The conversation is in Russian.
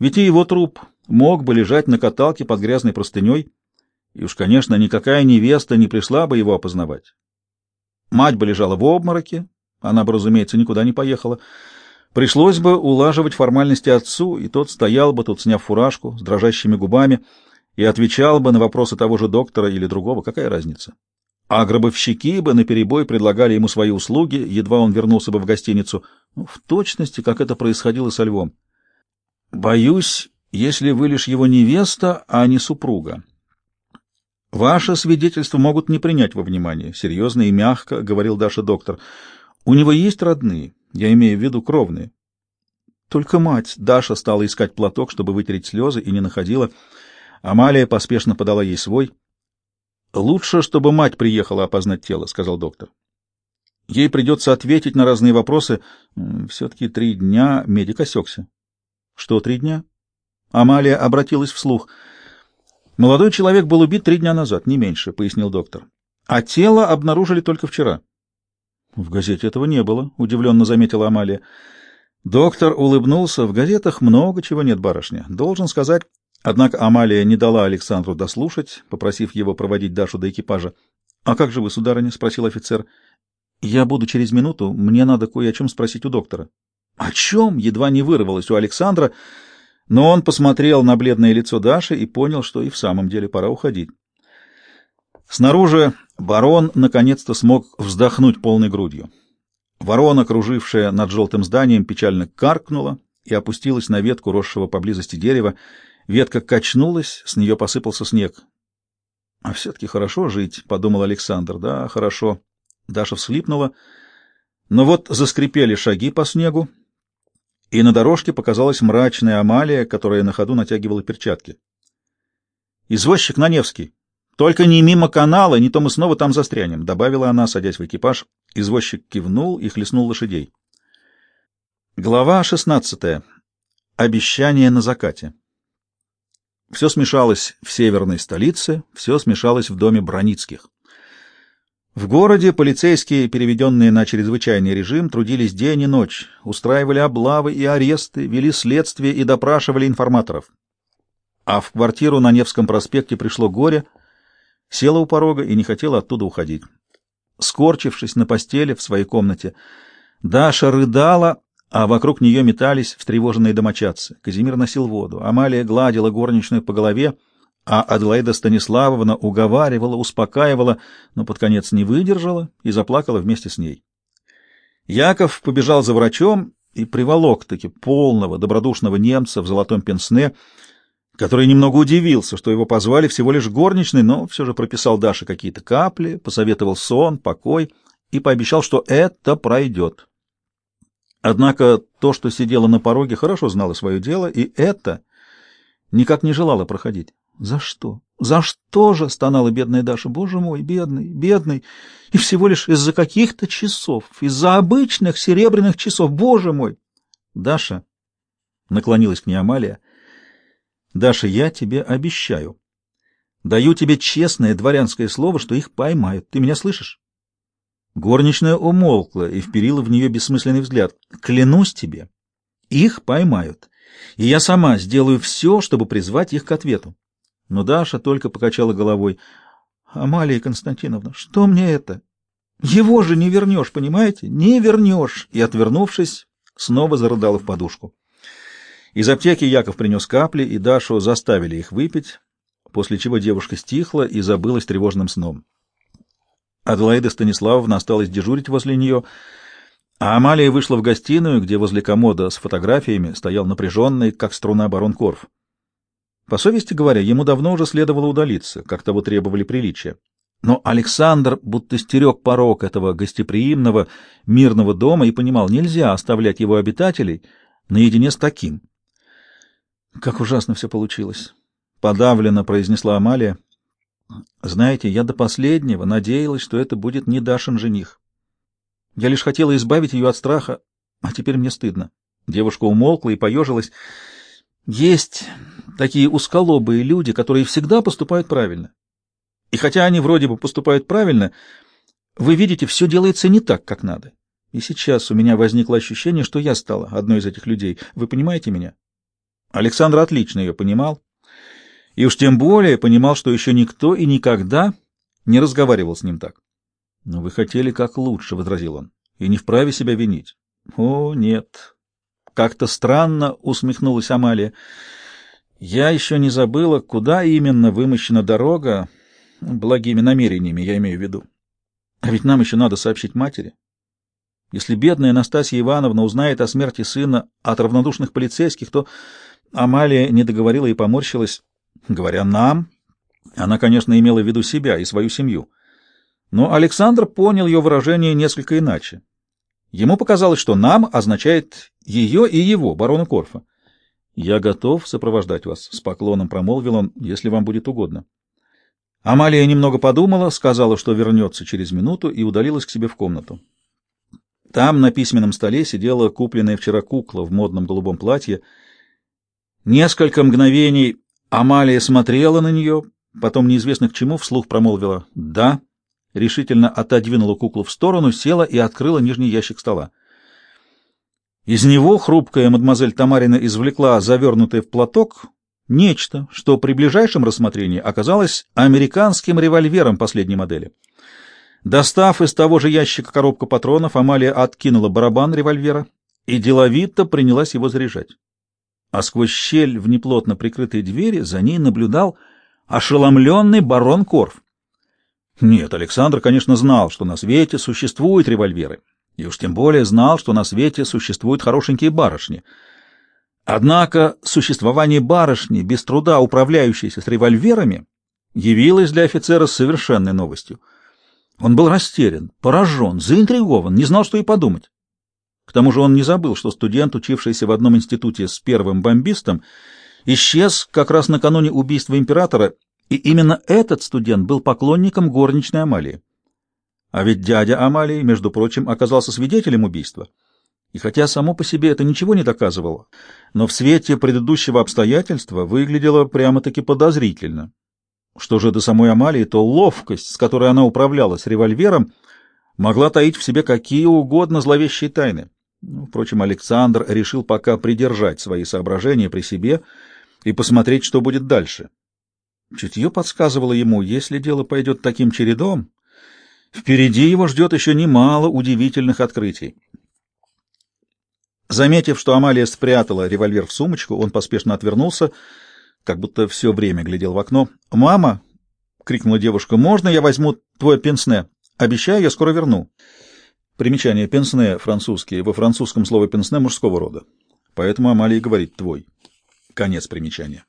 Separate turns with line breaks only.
Ведь и его труп мог бы лежать на каталке под грязной простыней, и уж, конечно, никакая невеста не пришла бы его опознавать. Мать бы лежала в обмороке, она бы, разумеется, никуда не поехала. Пришлось бы улаживать формальности отцу, и тот стоял бы тут, сняв фуражку, с дрожащими губами, и отвечал бы на вопросы того же доктора или другого, какая разница. А гробовщики бы наперебой предлагали ему свои услуги, едва он вернулся бы в гостиницу, ну, в точности, как это происходило со львом. «Боюсь, если вы лишь его невеста, а не супруга. Ваше свидетельство могут не принять во внимание», — серьезно и мягко говорил Даша доктор. «У него есть родные, я имею в виду кровные». Только мать Даша стала искать платок, чтобы вытереть слезы, и не находила. Амалия поспешно подала ей свой. «Лучше, чтобы мать приехала опознать тело», — сказал доктор. «Ей придется ответить на разные вопросы. Все-таки три дня медик осекся». «Что три дня?» Амалия обратилась вслух. «Молодой человек был убит три дня назад, не меньше», — пояснил доктор. «А тело обнаружили только вчера». «В газете этого не было», — удивленно заметила Амалия. Доктор улыбнулся. «В газетах много чего нет, барышня. Должен сказать...» Однако Амалия не дала Александру дослушать, попросив его проводить Дашу до экипажа. «А как же вы, сударыня?» — спросил офицер. «Я буду через минуту. Мне надо кое о чем спросить у доктора». «О чем?» — едва не вырвалось у Александра, но он посмотрел на бледное лицо Даши и понял, что и в самом деле пора уходить. Снаружи барон наконец-то смог вздохнуть полной грудью. Ворона, кружившая над желтым зданием, печально каркнула и опустилась на ветку росшего поблизости дерева. Ветка качнулась, с нее посыпался снег. — А все-таки хорошо жить, — подумал Александр. — Да, хорошо. Даша всхлипнула. Но вот заскрипели шаги по снегу, и на дорожке показалась мрачная Амалия, которая на ходу натягивала перчатки. «Извозчик на Невский. Только не мимо канала, не то мы снова там застрянем», — добавила она, садясь в экипаж. Извозчик кивнул и хлестнул лошадей. Глава шестнадцатая. Обещание на закате. Все смешалось в северной столице, все смешалось в доме Броницких. В городе полицейские, переведенные на чрезвычайный режим, трудились день и ночь, устраивали облавы и аресты, вели следствие и допрашивали информаторов. А в квартиру на Невском проспекте пришло горе, села у порога и не хотела оттуда уходить. Скорчившись на постели в своей комнате, Даша рыдала, а вокруг нее метались встревоженные домочадцы. Казимир носил воду, Амалия гладила горничную по голове, а Аделаида Станиславовна уговаривала, успокаивала, но под конец не выдержала и заплакала вместе с ней. Яков побежал за врачом и приволок-таки полного добродушного немца в золотом пенсне, который немного удивился, что его позвали всего лишь горничной, но все же прописал Даше какие-то капли, посоветовал сон, покой и пообещал, что это пройдет. Однако то, что сидела на пороге, хорошо знала свое дело, и это никак не желала проходить. За что? За что же? стонала бедная Даша. Боже мой, бедный, бедный. И всего лишь из-за каких-то часов, из-за обычных серебряных часов. Боже мой. Даша наклонилась к ней Амалия. Даша, я тебе обещаю. Даю тебе честное дворянское слово, что их поймают. Ты меня слышишь? Горничная умолкла и вперила в нее бессмысленный взгляд. Клянусь тебе, их поймают. И я сама сделаю все, чтобы призвать их к ответу. Но Даша только покачала головой. «Амалия Константиновна, что мне это? Его же не вернешь, понимаете? Не вернешь!» И, отвернувшись, снова зарыдала в подушку. Из аптеки Яков принес капли, и Дашу заставили их выпить, после чего девушка стихла и забылась тревожным сном. Аделаида Станиславовна осталась дежурить возле нее, а Амалия вышла в гостиную, где возле комода с фотографиями стоял напряженный, как струна барон Корф. По совести говоря, ему давно уже следовало удалиться, как того требовали приличия. Но Александр будто стерег порог этого гостеприимного, мирного дома и понимал, нельзя оставлять его обитателей наедине с таким. Как ужасно все получилось, — подавленно произнесла Амалия. Знаете, я до последнего надеялась, что это будет не Дашин жених. Я лишь хотела избавить ее от страха, а теперь мне стыдно. Девушка умолкла и поежилась. Есть такие узколобые люди, которые всегда поступают правильно. И хотя они вроде бы поступают правильно, вы видите, все делается не так, как надо. И сейчас у меня возникло ощущение, что я стала одной из этих людей. Вы понимаете меня? Александр отлично ее понимал, и уж тем более понимал, что еще никто и никогда не разговаривал с ним так. — Но вы хотели как лучше, — возразил он, — и не вправе себя винить. — О, нет. Как-то странно усмехнулась Амалия. Я еще не забыла, куда именно вымощена дорога, благими намерениями, я имею в виду. А ведь нам еще надо сообщить матери. Если бедная Настасья Ивановна узнает о смерти сына от равнодушных полицейских, то Амалия не договорила и поморщилась. Говоря «нам», она, конечно, имела в виду себя и свою семью. Но Александр понял ее выражение несколько иначе. Ему показалось, что «нам» означает ее и его, барона Корфа. «Я готов сопровождать вас», — с поклоном промолвил он, — «если вам будет угодно». Амалия немного подумала, сказала, что вернется через минуту, и удалилась к себе в комнату. Там на письменном столе сидела купленная вчера кукла в модном голубом платье. Несколько мгновений Амалия смотрела на нее, потом неизвестно к чему вслух промолвила «да», решительно отодвинула куклу в сторону, села и открыла нижний ящик стола. Из него хрупкая мадемуазель Тамарина извлекла завернутый в платок нечто, что при ближайшем рассмотрении оказалось американским револьвером последней модели. Достав из того же ящика коробку патронов, Амалия откинула барабан револьвера и деловито принялась его заряжать. А сквозь щель в неплотно прикрытой двери за ней наблюдал ошеломленный барон Корф. Нет, Александр, конечно, знал, что на свете существуют револьверы, и уж тем более знал, что на свете существуют хорошенькие барышни. Однако существование барышни, без труда управляющейся с револьверами, явилось для офицера совершенной новостью. Он был растерян, поражен, заинтригован, не знал, что и подумать. К тому же он не забыл, что студент, учившийся в одном институте с первым бомбистом, исчез как раз накануне убийства императора, и именно этот студент был поклонником горничной Амалии. А ведь дядя Амалии, между прочим, оказался свидетелем убийства. И хотя само по себе это ничего не доказывало, но в свете предыдущего обстоятельства выглядело прямо-таки подозрительно. Что же до самой Амалии, то ловкость, с которой она управляла с револьвером, могла таить в себе какие угодно зловещие тайны. Ну, впрочем, Александр решил пока придержать свои соображения при себе и посмотреть, что будет дальше. Чутье подсказывало ему, если дело пойдет таким чередом, впереди его ждет еще немало удивительных открытий. Заметив, что Амалия спрятала револьвер в сумочку, он поспешно отвернулся, как будто все время глядел в окно. «Мама!» — крикнула девушка. «Можно я возьму твой пенсне? Обещаю, я скоро верну». Примечание «пенсне» французский. Во французском слово «пенсне» мужского рода. Поэтому Амалия говорит «твой». Конец примечания.